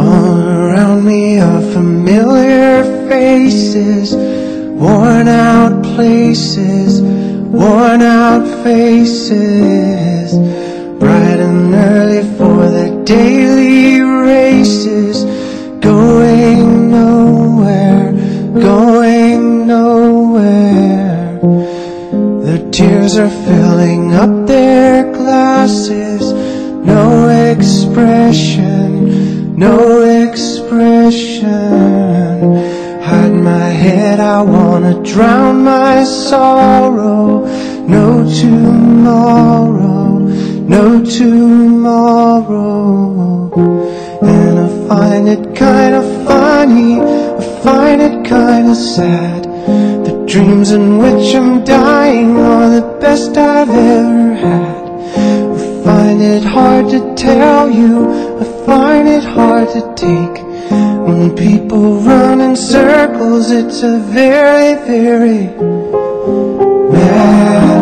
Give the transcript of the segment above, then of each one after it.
All around me are familiar faces, worn out places, worn out faces. Bright and early for the daily races, going nowhere, going nowhere. The tears are filling up their glasses, no expression. Hide my head, I wanna drown my sorrow. No tomorrow, no tomorrow. And I find it kinda funny, I find it kinda sad. The dreams in which I'm dying are the best I've ever had. I find it hard to tell you, I find it hard to take. When people run in circles, it's a very, very mad.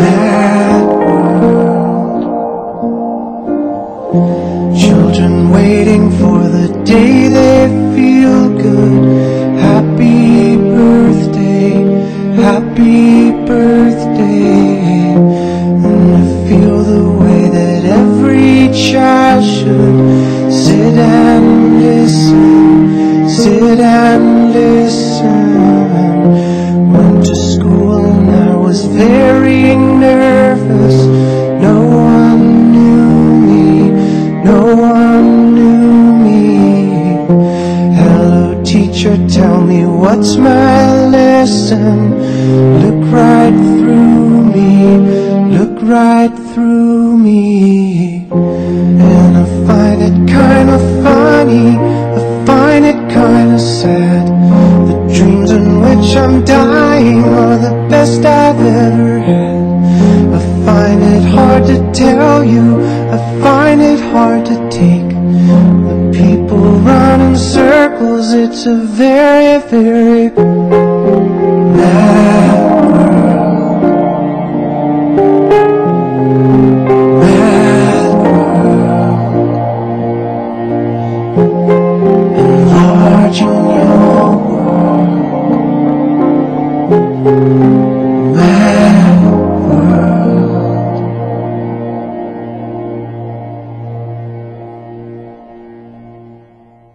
Mad world. Children waiting for the day they feel good. Sit and listen. Went to school and I was very nervous. No one knew me, no one knew me. Hello, teacher, tell me what's my lesson. Look right through me, look right through me. And I find it kinda funny, which I'm dying are the best I've ever had. I find it hard to tell you, I find it hard to take. The people run in circles, it's a very, very mad world. World.